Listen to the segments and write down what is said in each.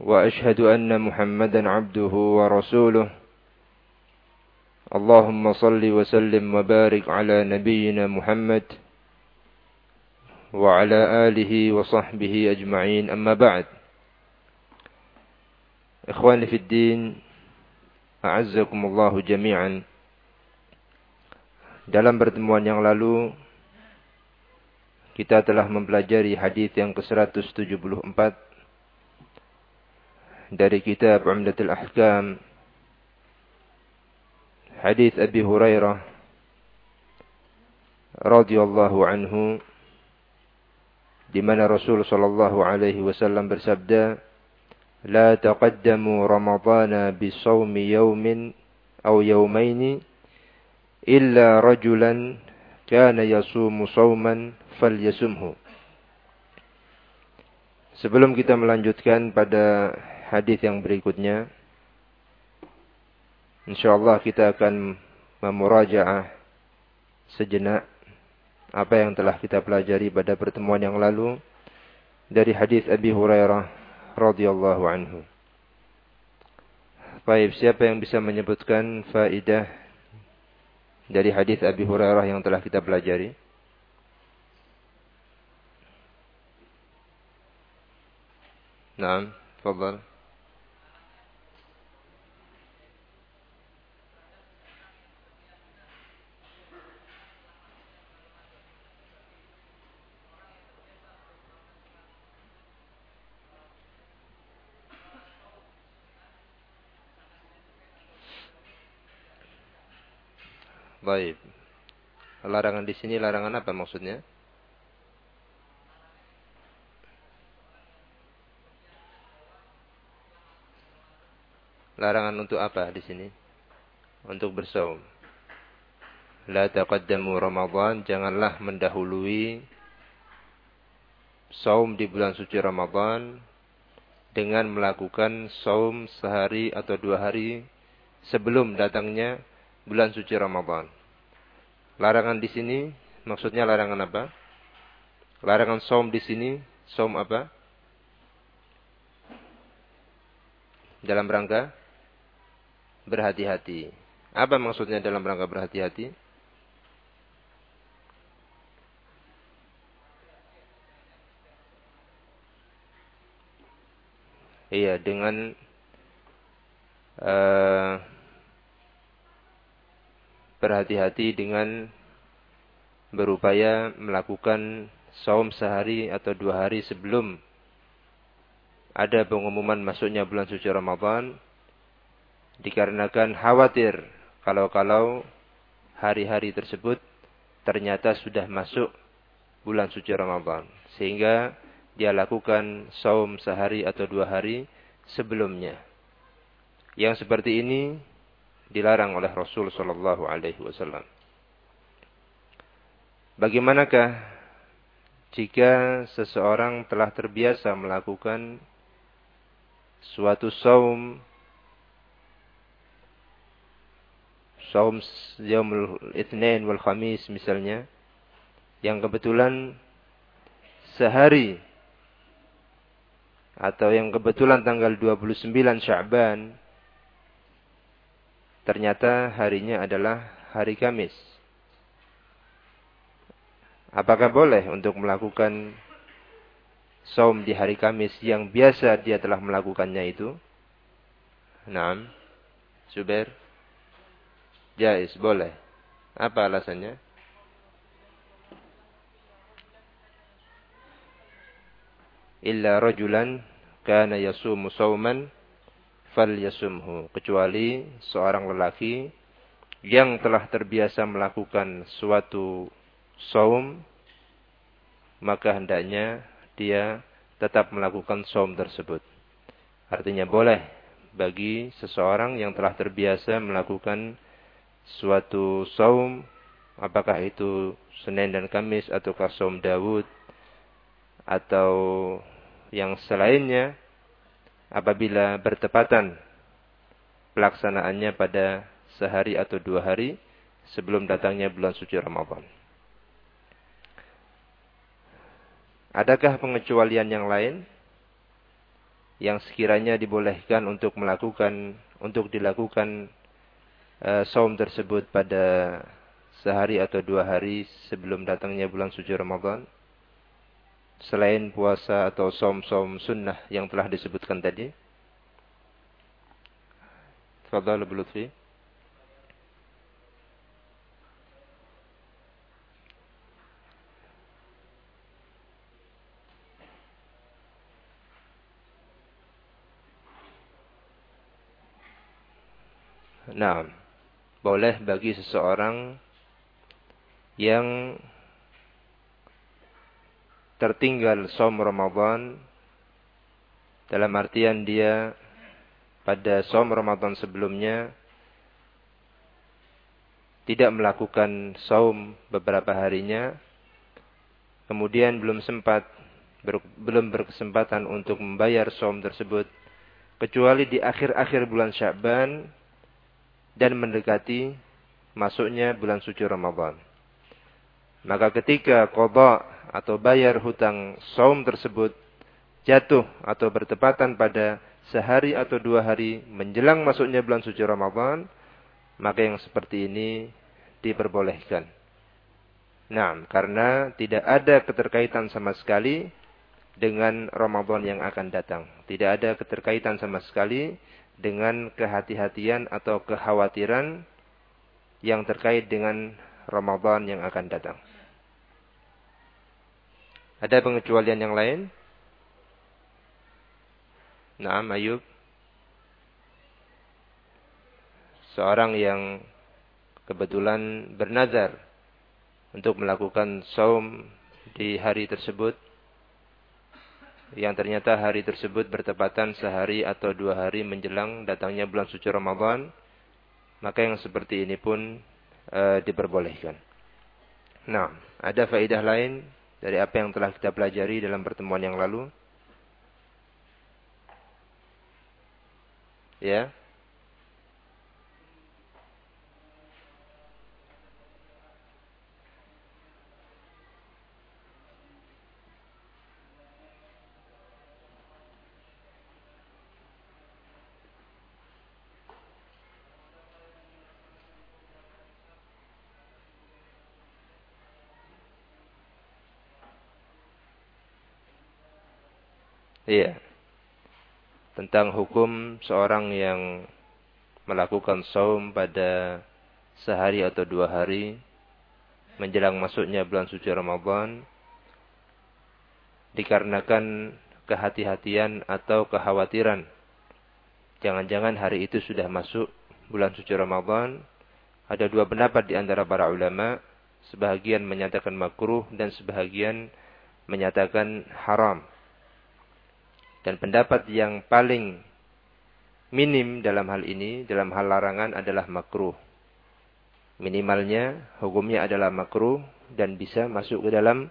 وأشهد أن محمدا عبده ورسوله. اللهم صل وسلم وبارك على نبينا محمد وعلى آله وصحبه أجمعين. أما بعد إخواني في الدين أعزكم الله جميعا. Dalam pertemuan yang lalu kita telah mempelajari hadis yang ke-174 dari kitab Umdatul Ahkam hadis Abi Hurairah radhiyallahu anhu di mana Rasul sallallahu alaihi wasallam bersabda taqaddamu ramadhana bi shaumi yawmin aw yawmaini illa rajulan kana yasumu sauman falyasumhu. Sebelum kita melanjutkan pada hadis yang berikutnya, insyaallah kita akan memurajaah sejenak apa yang telah kita pelajari pada pertemuan yang lalu dari hadis Abi Hurairah radhiyallahu anhu. Baik, siapa yang bisa menyebutkan faidah dari hadis Abi Hurairah yang telah kita pelajari. Naam, tafadhal. Baik. Larangan di sini larangan apa maksudnya? Larangan untuk apa di sini? Untuk bersaum. La taqaddamu Ramadan, janganlah mendahului saum di bulan suci Ramadan dengan melakukan saum sehari atau dua hari sebelum datangnya bulan suci Ramadan. Larangan di sini maksudnya larangan apa? Larangan saum di sini, saum apa? Dalam rangka berhati-hati. Apa maksudnya dalam rangka berhati-hati? Iya, dengan uh, berhati-hati dengan berupaya melakukan saum sehari atau dua hari sebelum ada pengumuman masuknya bulan suci Ramadan dikarenakan khawatir kalau-kalau hari-hari tersebut ternyata sudah masuk bulan suci Ramadan sehingga dia lakukan saum sehari atau dua hari sebelumnya. Yang seperti ini dilarang oleh Rasul Shallallahu Alaihi Wasallam. Bagaimanakah jika seseorang telah terbiasa melakukan suatu saum saum yaumul itsnain wal khamis misalnya yang kebetulan sehari atau yang kebetulan tanggal 29 Sya'ban ternyata harinya adalah hari Kamis. Apakah boleh untuk melakukan saum di hari Kamis yang biasa dia telah melakukannya itu? Naam. Subair. Jais, boleh. Apa alasannya? Illa rajulan kana yasumu sauman falyasumhu kecuali seorang lelaki yang telah terbiasa melakukan suatu saum maka hendaknya dia tetap melakukan saum tersebut. Artinya boleh bagi seseorang yang telah terbiasa melakukan suatu saum apakah itu Senin dan Kamis ataukah saum Dawud atau yang selainnya apabila bertepatan pelaksanaannya pada sehari atau dua hari sebelum datangnya bulan suci Ramadan. Adakah pengecualian yang lain yang sekiranya dibolehkan untuk melakukan untuk dilakukan uh, saum tersebut pada sehari atau dua hari sebelum datangnya bulan suci Ramadan? Selain puasa atau som-som sunnah yang telah disebutkan tadi? Fadal Abu Lutfi. Nah, boleh bagi seseorang yang tertinggal som Ramadan dalam artian dia pada som Ramadan sebelumnya tidak melakukan saum beberapa harinya kemudian belum sempat ber, belum berkesempatan untuk membayar saum tersebut kecuali di akhir-akhir bulan Sya'ban dan mendekati masuknya bulan suci Ramadan. Maka ketika qada atau bayar hutang saum tersebut jatuh atau bertepatan pada sehari atau dua hari menjelang masuknya bulan suci Ramadan, maka yang seperti ini diperbolehkan. Nah, karena tidak ada keterkaitan sama sekali dengan Ramadan yang akan datang. Tidak ada keterkaitan sama sekali dengan kehati-hatian atau kekhawatiran yang terkait dengan Ramadan yang akan datang. Ada pengecualian yang lain? Naam Ayub. Seorang yang kebetulan bernazar untuk melakukan saum di hari tersebut yang ternyata hari tersebut bertepatan sehari atau dua hari menjelang datangnya bulan suci Ramadan maka yang seperti ini pun e, diperbolehkan. Nah, ada faedah lain dari apa yang telah kita pelajari dalam pertemuan yang lalu? Ya. Iya. Tentang hukum seorang yang melakukan saum pada sehari atau dua hari menjelang masuknya bulan suci Ramadan dikarenakan kehati-hatian atau kekhawatiran jangan-jangan hari itu sudah masuk bulan suci Ramadan ada dua pendapat di antara para ulama sebahagian menyatakan makruh dan sebahagian menyatakan haram dan pendapat yang paling minim dalam hal ini, dalam hal larangan adalah makruh. Minimalnya hukumnya adalah makruh dan bisa masuk ke dalam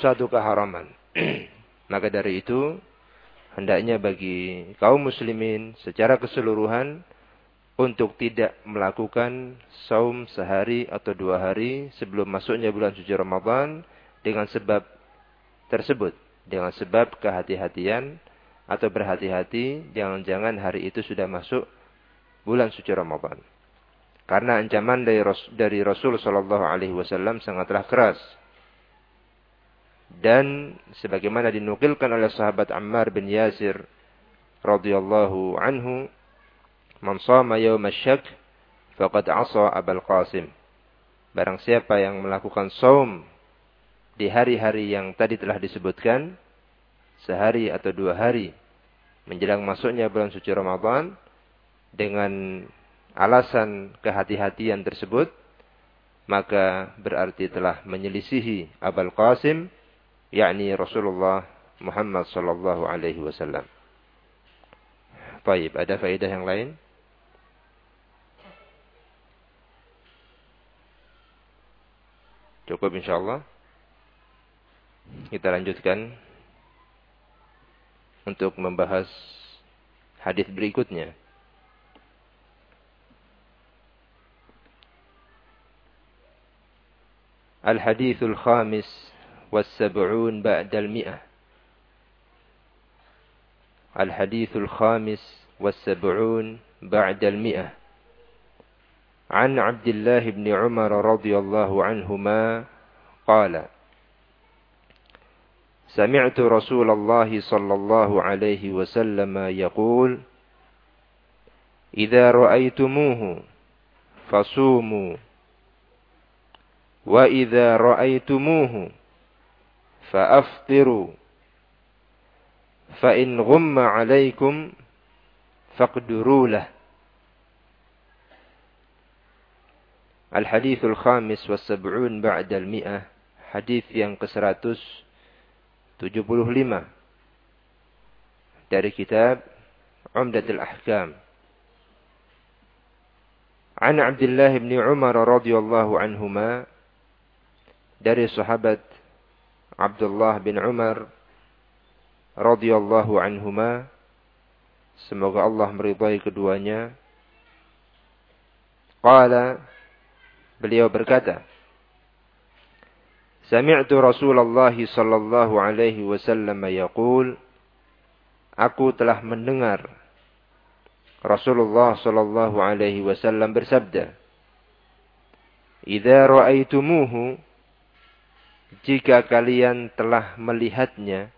suatu keharaman. Maka dari itu, hendaknya bagi kaum muslimin secara keseluruhan untuk tidak melakukan saum sehari atau dua hari sebelum masuknya bulan suci Ramadan dengan sebab tersebut. Dengan sebab kehati-hatian atau berhati-hati jangan-jangan hari itu sudah masuk bulan suci Ramadan. Karena ancaman dari, Ras dari Rasul Shallallahu Alaihi Wasallam sangatlah keras. Dan sebagaimana dinukilkan oleh sahabat Ammar bin Yasir radhiyallahu anhu, "Man shama yawm asyak faqad asa Abul Qasim." Barang siapa yang melakukan saum di hari-hari yang tadi telah disebutkan, sehari atau dua hari menjelang masuknya bulan suci Ramadan dengan alasan kehati-hatian tersebut maka berarti telah menyelisihi Abul Qasim yakni Rasulullah Muhammad sallallahu alaihi wasallam. Baik, ada faedah yang lain? Cukup insyaallah. Kita lanjutkan untuk membahas hadis berikutnya. الحديث الخامس والسبعون بعد المئة الحديث الخامس والسبعون بعد المئة عن عبد الله بن عمر رضي الله عنهما قال سمعت رسول الله صلى الله عليه وسلم يقول إذا رأيتموه فصوموا وإذا رأيتموه فأفطروا فإن غم عليكم فاقدروا له. الحديث الخامس والسبعون بعد المئة حديث yang ke-100 75 dari kitab Umdatul Ahkam. An Abdullah bin Umar radhiyallahu anhuma dari sahabat Abdullah bin Umar radhiyallahu anhuma semoga Allah meridai keduanya qala beliau berkata Sami'tu Rasulullah sallallahu alaihi wasallam yaqul Aku telah mendengar Rasulullah sallallahu alaihi wasallam bersabda Idza ra'aitumuhu jika kalian telah melihatnya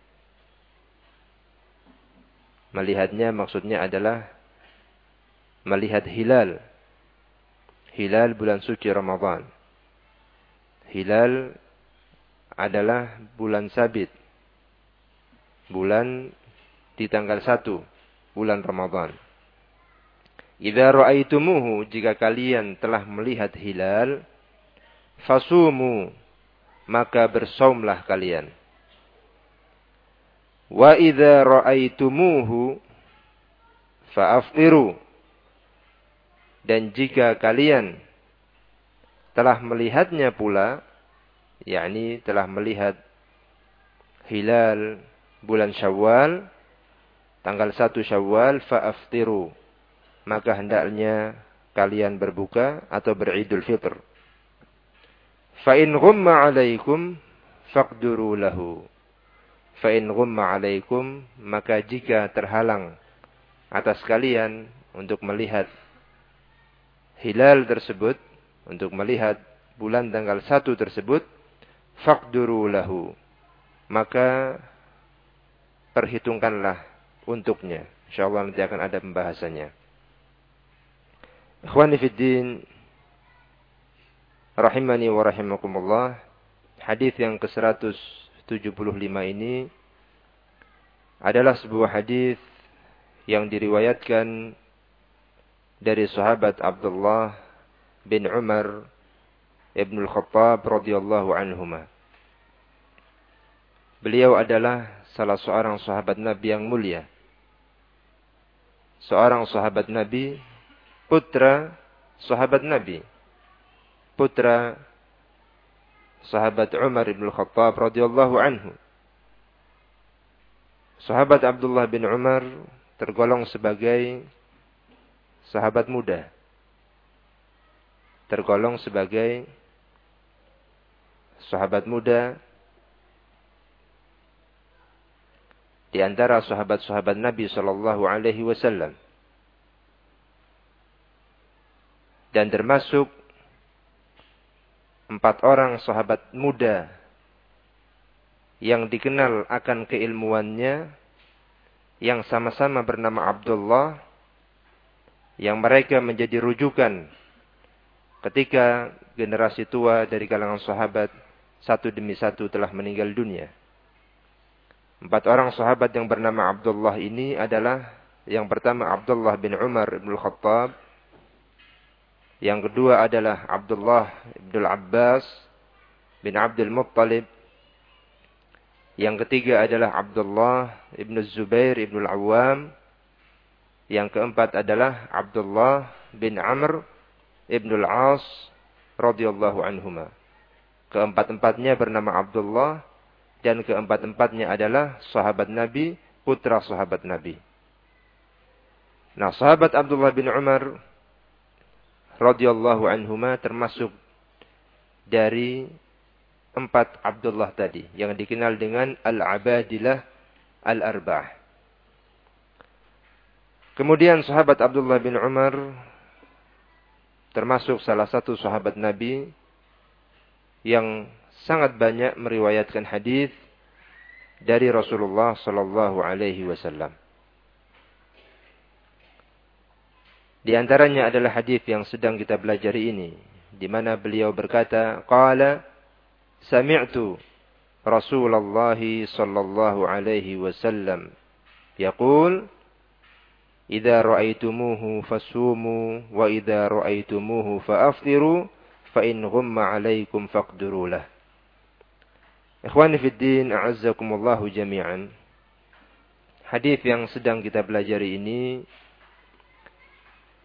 Melihatnya maksudnya adalah melihat hilal hilal bulan suci Ramadan hilal adalah bulan sabit. Bulan di tanggal 1 bulan Ramadan. Idza ra'aitumuhu jika kalian telah melihat hilal fasumu maka bersaumlah kalian. Wa idza ra'aitumuhu fa'aftiru dan jika kalian telah melihatnya pula yakni telah melihat hilal bulan Syawal tanggal 1 Syawal fa'aftiru. Maka hendaknya kalian berbuka atau beridul fitr. Fa in ghumma 'alaikum faqduru lahu. Fa in ghumma 'alaikum maka jika terhalang atas kalian untuk melihat hilal tersebut untuk melihat bulan tanggal 1 tersebut faqduru lahu. Maka perhitungkanlah untuknya. Insyaallah nanti akan ada pembahasannya. Ikhwani fid din rahimani wa rahimakumullah hadis yang ke-175 ini adalah sebuah hadis yang diriwayatkan dari sahabat Abdullah bin Umar Ibn al-Khattab radhiyallahu anhuma. Beliau adalah salah seorang sahabat Nabi yang mulia. Seorang sahabat Nabi, putra sahabat Nabi. Putra sahabat Umar ibn al-Khattab radhiyallahu anhu. Sahabat Abdullah bin Umar tergolong sebagai sahabat muda. Tergolong sebagai sahabat muda. Di antara sahabat-sahabat Nabi Shallallahu Alaihi Wasallam. Dan termasuk empat orang sahabat muda yang dikenal akan keilmuannya yang sama-sama bernama Abdullah yang mereka menjadi rujukan ketika generasi tua dari kalangan sahabat satu demi satu telah meninggal dunia. Empat orang sahabat yang bernama Abdullah ini adalah yang pertama Abdullah bin Umar bin Khattab. Yang kedua adalah Abdullah bin Abbas bin Abdul Muttalib. Yang ketiga adalah Abdullah bin Zubair bin Awam. Yang keempat adalah Abdullah bin Amr ibn al-As radhiyallahu anhuma. Keempat-empatnya bernama Abdullah dan keempat-empatnya adalah sahabat Nabi, putra sahabat Nabi. Nah, sahabat Abdullah bin Umar radhiyallahu anhuma termasuk dari empat Abdullah tadi yang dikenal dengan Al-Abadilah Al-Arba'ah. Kemudian sahabat Abdullah bin Umar termasuk salah satu sahabat Nabi yang sangat banyak meriwayatkan hadis dari Rasulullah sallallahu alaihi wasallam. Di antaranya adalah hadis yang sedang kita pelajari ini di mana beliau berkata, "Qala sami'tu Rasulullah sallallahu alaihi wasallam yaqul Idza ra'aitumuhu fasumu wa idza ra'aitumuhu in ghumma 'alaikum faqduru lah. Ikhwani fid din, a'azzakumullah jami'an. Hadis yang sedang kita pelajari ini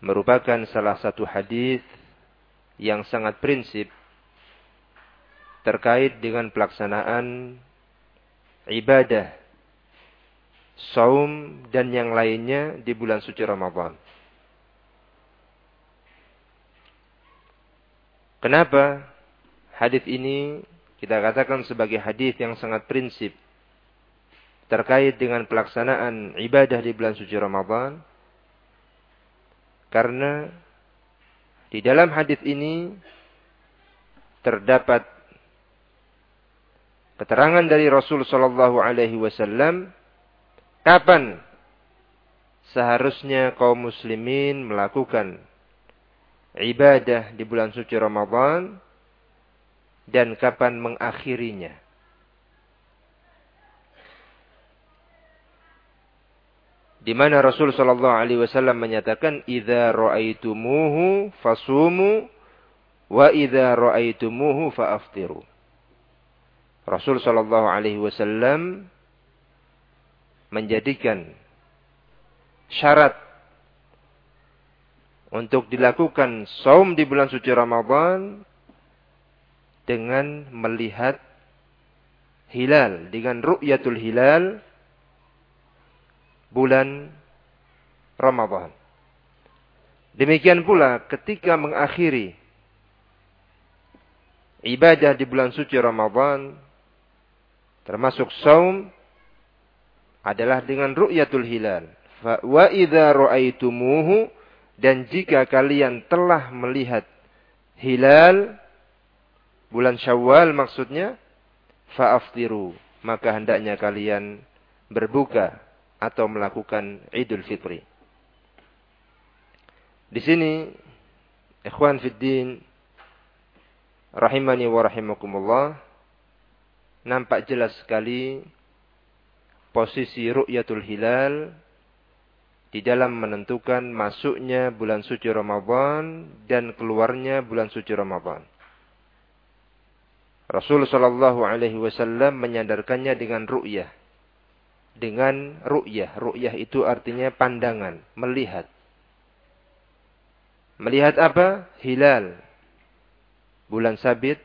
merupakan salah satu hadis yang sangat prinsip terkait dengan pelaksanaan ibadah saum dan yang lainnya di bulan suci Ramadan. Kenapa hadis ini kita katakan sebagai hadis yang sangat prinsip terkait dengan pelaksanaan ibadah di bulan suci Ramadan? Karena di dalam hadis ini terdapat keterangan dari Rasul Shallallahu Alaihi Wasallam Kapan seharusnya kaum muslimin melakukan ibadah di bulan suci Ramadan dan kapan mengakhirinya? Di mana Rasul sallallahu alaihi wasallam menyatakan idza ra'aitumuhu fasumu wa idza ra'aitumuhu fa'aftiru. Rasul sallallahu alaihi wasallam menjadikan syarat untuk dilakukan saum di bulan suci Ramadan dengan melihat hilal dengan ru'yatul hilal bulan Ramadan. Demikian pula ketika mengakhiri ibadah di bulan suci Ramadan termasuk saum adalah dengan ru'yatul hilal. Wa idza ra'aitumuhu dan jika kalian telah melihat hilal bulan Syawal maksudnya fa'aftiru maka hendaknya kalian berbuka atau melakukan Idul Fitri. Di sini ikhwan fiddin rahimani wa rahimakumullah nampak jelas sekali posisi ru'yatul hilal di dalam menentukan masuknya bulan suci Ramadan dan keluarnya bulan suci Ramadan. Rasul Shallallahu Alaihi Wasallam menyadarkannya dengan ru'yah. Dengan ru'yah. Ru'yah itu artinya pandangan, melihat. Melihat apa? Hilal. Bulan sabit.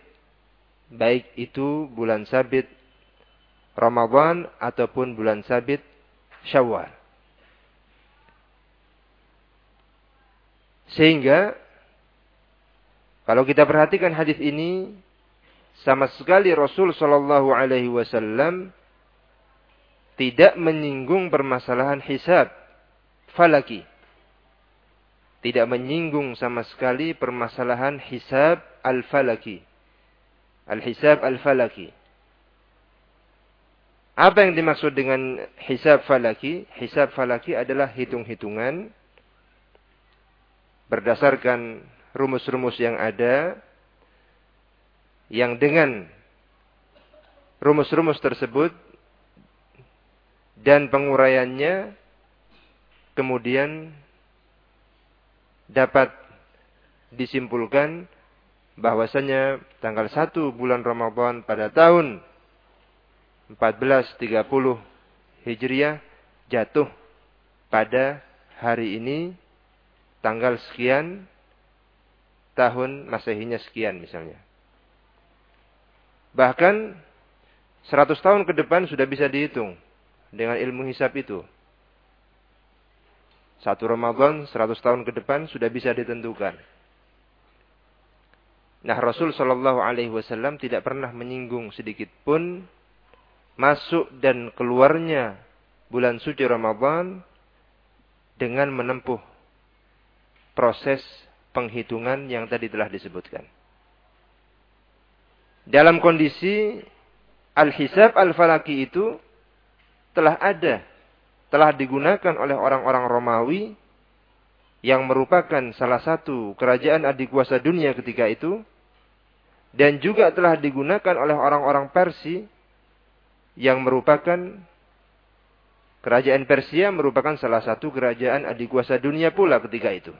Baik itu bulan sabit Ramadan ataupun bulan sabit Syawal. Sehingga kalau kita perhatikan hadis ini sama sekali Rasul Shallallahu Alaihi Wasallam tidak menyinggung permasalahan hisab falaki. Tidak menyinggung sama sekali permasalahan hisab al-falaki. Al-hisab al-falaki. Apa yang dimaksud dengan hisab falaki? Hisab falaki adalah hitung-hitungan berdasarkan rumus-rumus yang ada yang dengan rumus-rumus tersebut dan penguraiannya kemudian dapat disimpulkan bahwasanya tanggal 1 bulan Ramadan pada tahun 1430 Hijriah jatuh pada hari ini tanggal sekian tahun masehinya sekian misalnya. Bahkan 100 tahun ke depan sudah bisa dihitung dengan ilmu hisap itu. Satu Ramadan 100 tahun ke depan sudah bisa ditentukan. Nah Rasul Shallallahu Alaihi Wasallam tidak pernah menyinggung sedikit pun masuk dan keluarnya bulan suci Ramadan dengan menempuh proses penghitungan yang tadi telah disebutkan. Dalam kondisi al-hisab al-falaki itu telah ada, telah digunakan oleh orang-orang Romawi yang merupakan salah satu kerajaan adik kuasa dunia ketika itu dan juga telah digunakan oleh orang-orang Persia yang merupakan kerajaan Persia merupakan salah satu kerajaan adik kuasa dunia pula ketika itu.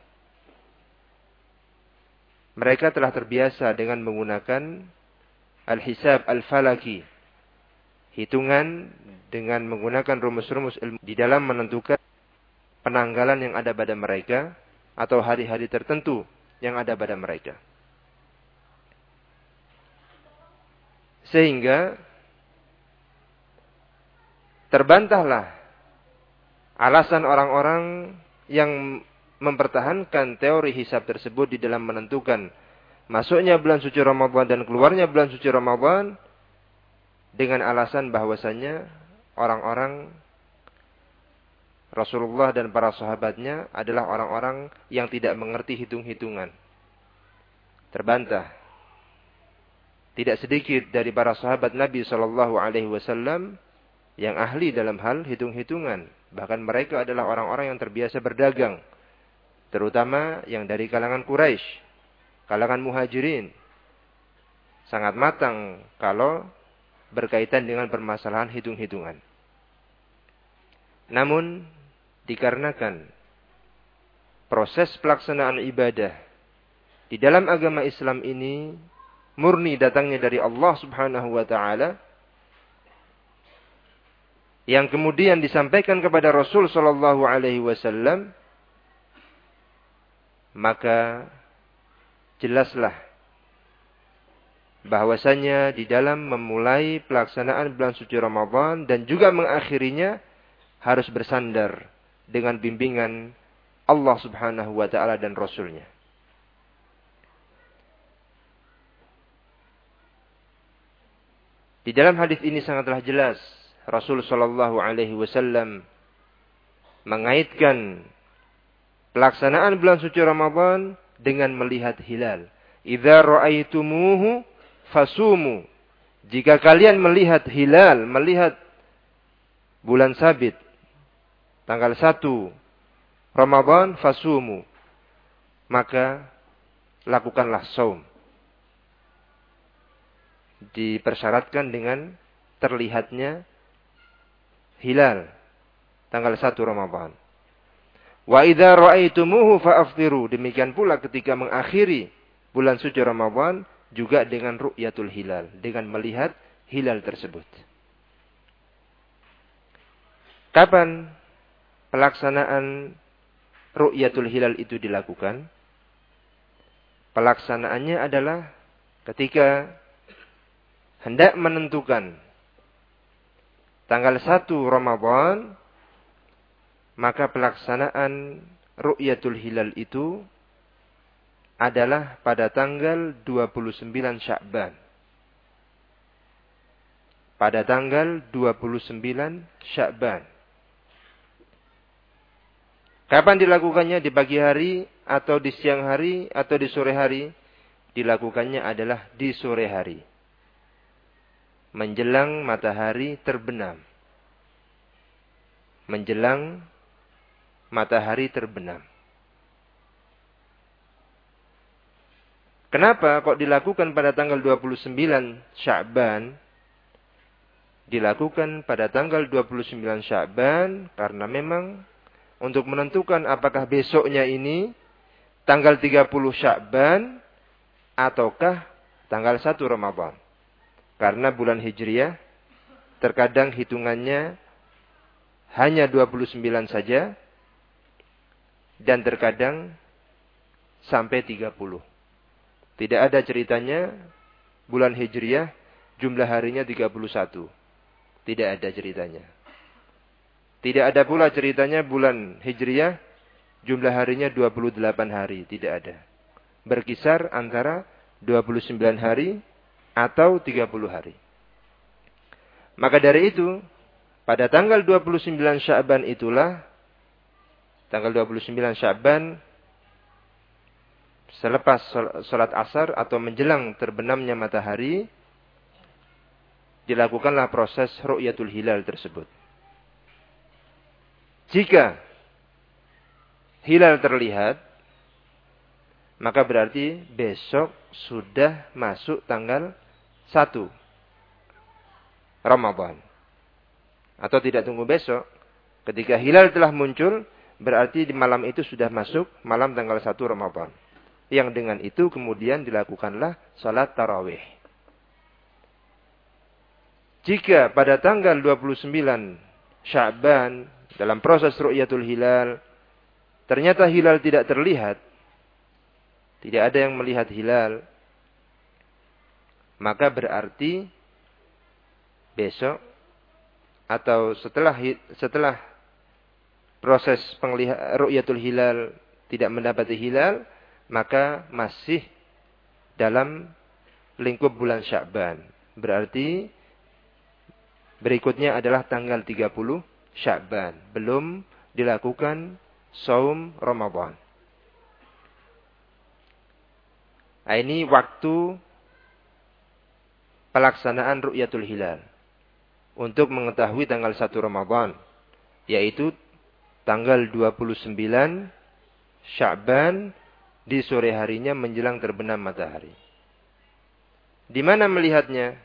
Mereka telah terbiasa dengan menggunakan al-hisab al-falaki. Hitungan dengan menggunakan rumus-rumus ilmu di dalam menentukan penanggalan yang ada pada mereka atau hari-hari tertentu yang ada pada mereka. Sehingga terbantahlah alasan orang-orang yang mempertahankan teori hisab tersebut di dalam menentukan masuknya bulan suci Ramadan dan keluarnya bulan suci Ramadan dengan alasan bahwasanya orang-orang Rasulullah dan para sahabatnya adalah orang-orang yang tidak mengerti hitung-hitungan. Terbantah. Tidak sedikit dari para sahabat Nabi Shallallahu Alaihi Wasallam yang ahli dalam hal hitung-hitungan. Bahkan mereka adalah orang-orang yang terbiasa berdagang. Terutama yang dari kalangan Quraisy kalangan muhajirin sangat matang kalau berkaitan dengan permasalahan hitung-hitungan. Namun dikarenakan proses pelaksanaan ibadah di dalam agama Islam ini murni datangnya dari Allah Subhanahu wa taala yang kemudian disampaikan kepada Rasul sallallahu alaihi wasallam maka jelaslah bahwasanya di dalam memulai pelaksanaan bulan suci Ramadan dan juga mengakhirinya harus bersandar dengan bimbingan Allah Subhanahu wa taala dan rasulnya. Di dalam hadis ini sangatlah jelas Rasul sallallahu alaihi wasallam mengaitkan pelaksanaan bulan suci Ramadan dengan melihat hilal. Idza ra'aitumuhu fasumu. Jika kalian melihat hilal, melihat bulan sabit tanggal 1 Ramadan fasumu. Maka lakukanlah saum. Dipersyaratkan dengan terlihatnya hilal tanggal 1 Ramadan. Wa idza ra'aitumuhu fa'aftiru. Demikian pula ketika mengakhiri bulan suci Ramadan juga dengan ru'yatul hilal, dengan melihat hilal tersebut. Kapan pelaksanaan ru'yatul hilal itu dilakukan? Pelaksanaannya adalah ketika hendak menentukan tanggal 1 Ramadan maka pelaksanaan Ru'yatul Hilal itu adalah pada tanggal 29 Syakban. Pada tanggal 29 Syakban. Kapan dilakukannya? Di pagi hari atau di siang hari atau di sore hari? Dilakukannya adalah di sore hari. Menjelang matahari terbenam. Menjelang matahari terbenam. Kenapa kok dilakukan pada tanggal 29 Sya'ban? Dilakukan pada tanggal 29 Sya'ban karena memang untuk menentukan apakah besoknya ini tanggal 30 Sya'ban ataukah tanggal 1 Ramadan. Karena bulan Hijriah terkadang hitungannya hanya 29 saja dan terkadang sampai 30. Tidak ada ceritanya bulan Hijriah jumlah harinya 31. Tidak ada ceritanya. Tidak ada pula ceritanya bulan Hijriah jumlah harinya 28 hari. Tidak ada. Berkisar antara 29 hari atau 30 hari. Maka dari itu, pada tanggal 29 Sya'ban itulah, tanggal 29 Sya'ban, selepas sholat asar atau menjelang terbenamnya matahari, dilakukanlah proses ru'yatul hilal tersebut. Jika hilal terlihat, maka berarti besok sudah masuk tanggal 1 Ramadan. Atau tidak tunggu besok. Ketika hilal telah muncul, berarti di malam itu sudah masuk malam tanggal 1 Ramadan. Yang dengan itu kemudian dilakukanlah salat tarawih. Jika pada tanggal 29 Sya'ban dalam proses ru'yatul hilal ternyata hilal tidak terlihat, tidak ada yang melihat hilal, maka berarti besok atau setelah setelah proses ru'yatul hilal tidak mendapati hilal, maka masih dalam lingkup bulan Sya'ban. Berarti berikutnya adalah tanggal 30 Sya'ban. Belum dilakukan saum Ramadan. Nah, ini waktu pelaksanaan Ru'yatul Hilal untuk mengetahui tanggal 1 Ramadan, yaitu tanggal 29 Sya'ban di sore harinya menjelang terbenam matahari. Di mana melihatnya?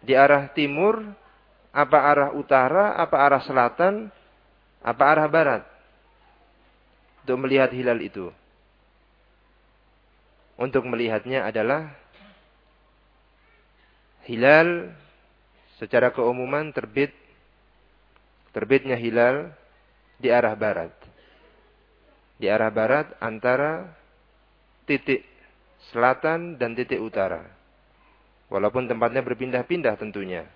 Di arah timur, apa arah utara, apa arah selatan, apa arah barat? Untuk melihat hilal itu. Untuk melihatnya adalah hilal secara keumuman terbit terbitnya hilal di arah barat. Di arah barat antara titik selatan dan titik utara. Walaupun tempatnya berpindah-pindah tentunya.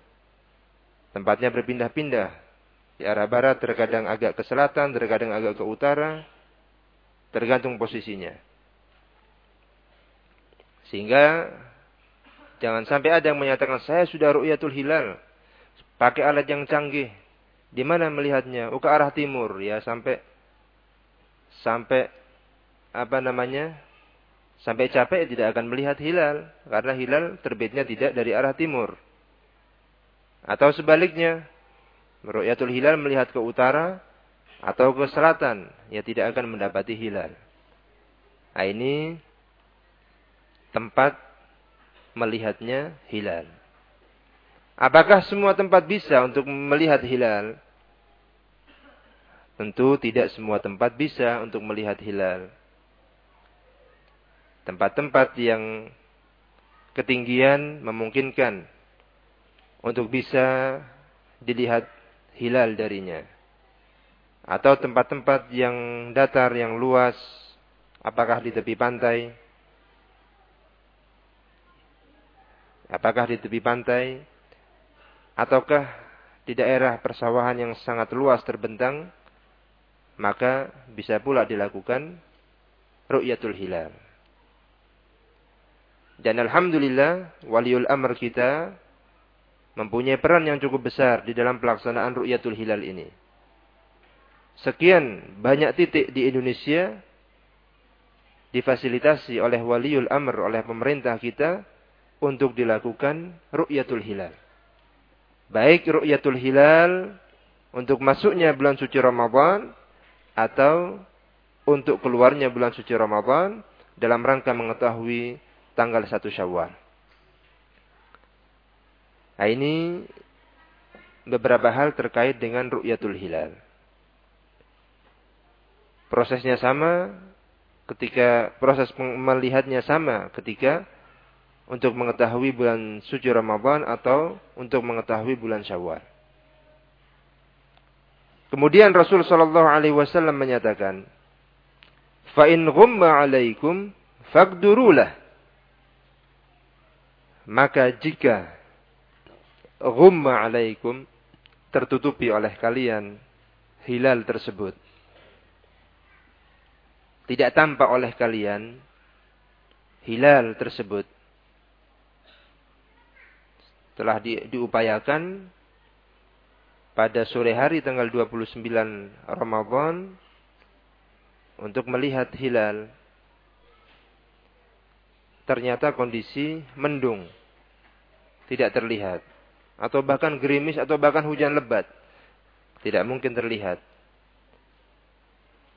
Tempatnya berpindah-pindah. Di arah barat terkadang agak ke selatan, terkadang agak ke utara. Tergantung posisinya. Sehingga Jangan sampai ada yang menyatakan saya sudah ru'yatul hilal. Pakai alat yang canggih. Di mana melihatnya? Ke arah timur ya sampai sampai apa namanya? Sampai capek tidak akan melihat hilal karena hilal terbitnya tidak dari arah timur. Atau sebaliknya, ru'yatul hilal melihat ke utara atau ke selatan, ya tidak akan mendapati hilal. Nah, ini tempat melihatnya hilal. Apakah semua tempat bisa untuk melihat hilal? Tentu tidak semua tempat bisa untuk melihat hilal. Tempat-tempat yang ketinggian memungkinkan untuk bisa dilihat hilal darinya. Atau tempat-tempat yang datar, yang luas, apakah di tepi pantai, Apakah di tepi pantai ataukah di daerah persawahan yang sangat luas terbentang, maka bisa pula dilakukan ru'yatul hilal. Dan alhamdulillah waliul amr kita mempunyai peran yang cukup besar di dalam pelaksanaan ru'yatul hilal ini. Sekian banyak titik di Indonesia difasilitasi oleh waliul amr oleh pemerintah kita untuk dilakukan ru'yatul hilal. Baik ru'yatul hilal untuk masuknya bulan suci Ramadan atau untuk keluarnya bulan suci Ramadan dalam rangka mengetahui tanggal 1 Syawal. Nah, ini beberapa hal terkait dengan ru'yatul hilal. Prosesnya sama ketika proses melihatnya sama ketika untuk mengetahui bulan suci Ramadan atau untuk mengetahui bulan Syawal. Kemudian Rasul Shallallahu Alaihi Wasallam menyatakan, "Fa in ghumma alaikum faqdurulah." Maka jika ghumma alaikum tertutupi oleh kalian hilal tersebut, tidak tampak oleh kalian hilal tersebut, telah di, diupayakan pada sore hari tanggal 29 Ramadan untuk melihat hilal. Ternyata kondisi mendung. Tidak terlihat. Atau bahkan gerimis atau bahkan hujan lebat. Tidak mungkin terlihat.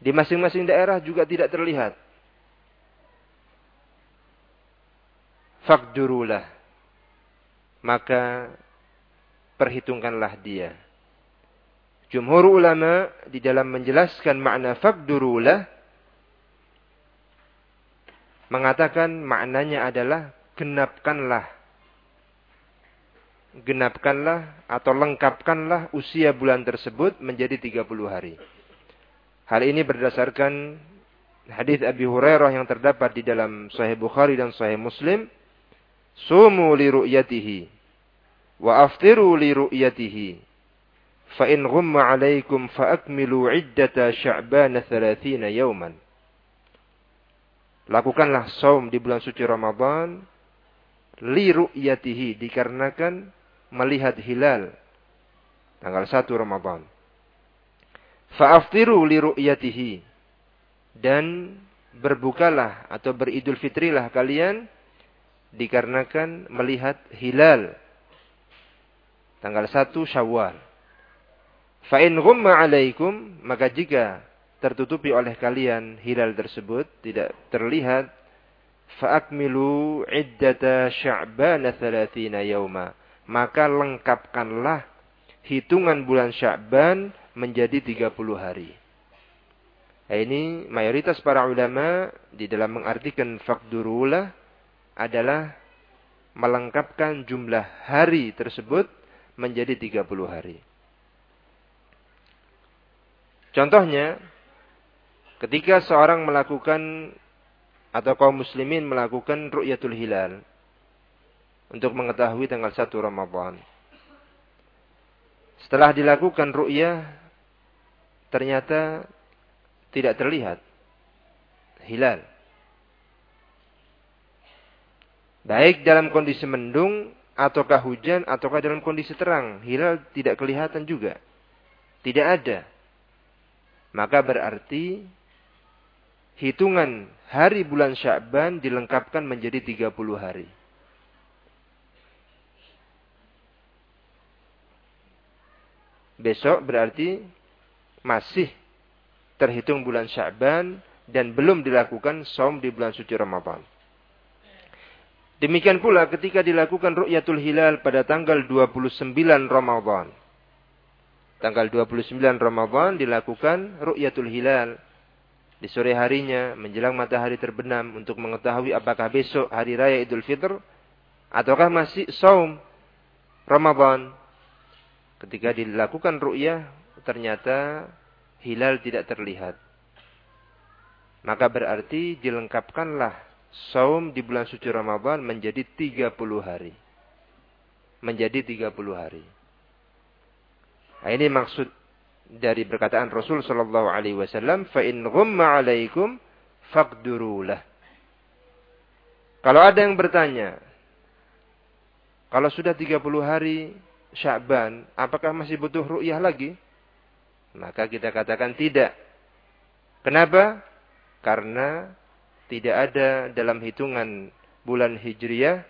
Di masing-masing daerah juga tidak terlihat. Fakdurulah. Maka perhitungkanlah dia. Jumhur ulama di dalam menjelaskan makna fakdurulah mengatakan maknanya adalah genapkanlah genapkanlah atau lengkapkanlah usia bulan tersebut menjadi 30 hari. Hal ini berdasarkan hadis Abi Hurairah yang terdapat di dalam Sahih Bukhari dan Sahih Muslim. Sumu li wa aftiru li ru'yatihi fa in ghumma alaikum fa akmilu iddata sya'ban 30 yawman. Lakukanlah saum di bulan suci Ramadan li ru'yatihi dikarenakan melihat hilal tanggal 1 Ramadan. Fa'aftiru li ru'yatihi dan berbukalah atau beridul fitrilah kalian dikarenakan melihat hilal tanggal 1 Syawal. Fa'in ghumma alaikum, maka jika tertutupi oleh kalian hilal tersebut, tidak terlihat, fa'akmilu iddata sya'bana thalathina yawma. Maka lengkapkanlah hitungan bulan Sya'ban menjadi 30 hari. Nah, ini mayoritas para ulama di dalam mengartikan fakdurulah adalah melengkapkan jumlah hari tersebut menjadi 30 hari. Contohnya, ketika seorang melakukan atau kaum muslimin melakukan ru'yatul hilal untuk mengetahui tanggal 1 Ramadan. Setelah dilakukan ru'yah, ternyata tidak terlihat hilal. Baik dalam kondisi mendung, ataukah hujan, ataukah dalam kondisi terang. Hilal tidak kelihatan juga. Tidak ada maka berarti hitungan hari bulan Sya'ban dilengkapkan menjadi 30 hari. Besok berarti masih terhitung bulan Sya'ban dan belum dilakukan saum di bulan suci Ramadan. Demikian pula ketika dilakukan ru'yatul hilal pada tanggal 29 Ramadan tanggal 29 Ramadan dilakukan ru'yatul hilal di sore harinya menjelang matahari terbenam untuk mengetahui apakah besok hari raya Idul Fitr ataukah masih saum Ramadan. Ketika dilakukan ru'yah ternyata hilal tidak terlihat. Maka berarti dilengkapkanlah saum di bulan suci Ramadan menjadi 30 hari. Menjadi 30 hari. Nah, ini maksud dari perkataan Rasul Shallallahu Alaihi Wasallam, fa in ghumma alaikum faqdurulah. Kalau ada yang bertanya, kalau sudah 30 hari Sya'ban, apakah masih butuh ru'yah lagi? Maka kita katakan tidak. Kenapa? Karena tidak ada dalam hitungan bulan Hijriah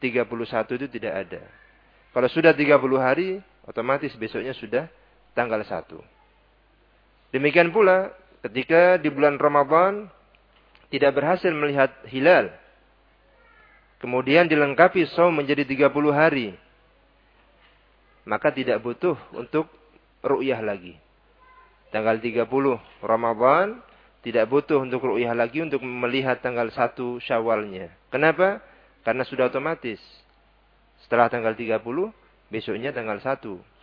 31 itu tidak ada. Kalau sudah 30 hari, otomatis besoknya sudah tanggal 1. Demikian pula ketika di bulan Ramadan tidak berhasil melihat hilal. Kemudian dilengkapi saum menjadi 30 hari. Maka tidak butuh untuk ru'yah lagi. Tanggal 30 Ramadan tidak butuh untuk ru'yah lagi untuk melihat tanggal 1 syawalnya. Kenapa? Karena sudah otomatis. Setelah tanggal 30 besoknya tanggal 1.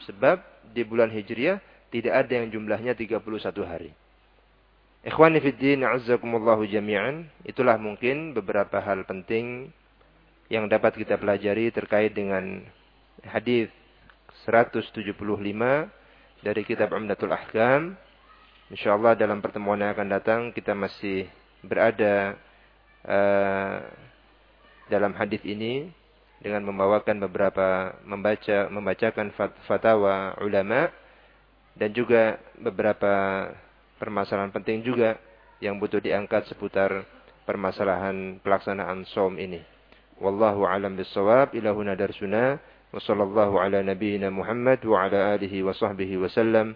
Sebab di bulan Hijriah Tidak ada yang jumlahnya 31 hari. Ikhwani fiddin, azzakumullahu jami'an. Itulah mungkin beberapa hal penting yang dapat kita pelajari terkait dengan hadis 175 dari kitab Umdatul Ahkam. Insyaallah dalam pertemuan yang akan datang kita masih berada uh, dalam hadis ini dengan membawakan beberapa membaca membacakan fatwa ulama dan juga beberapa permasalahan penting juga yang butuh diangkat seputar permasalahan pelaksanaan som ini. Wallahu alam bisawab ilahuna darsuna. Wa sallallahu ala nabiyyina Muhammad wa ala alihi wa sahbihi wa sallam